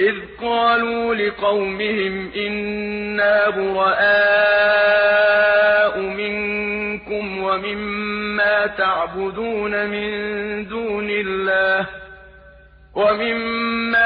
إذ قالوا لقومهم إنا براء منكم ومما تعبدون من دون الله ومما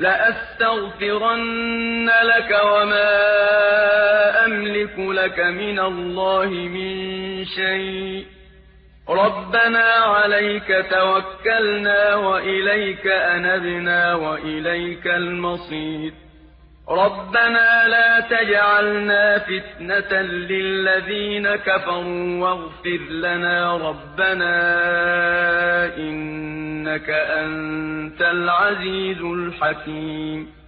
لأستغفرن لك وما أملك لك من الله من شيء. ربنا عليك توكلنا وإليك أنبنا وإليك المصير. ربنا لا تجعلنا فتنة للذين كفروا واغفر لنا ربنا إنك أنت العزيز الحكيم.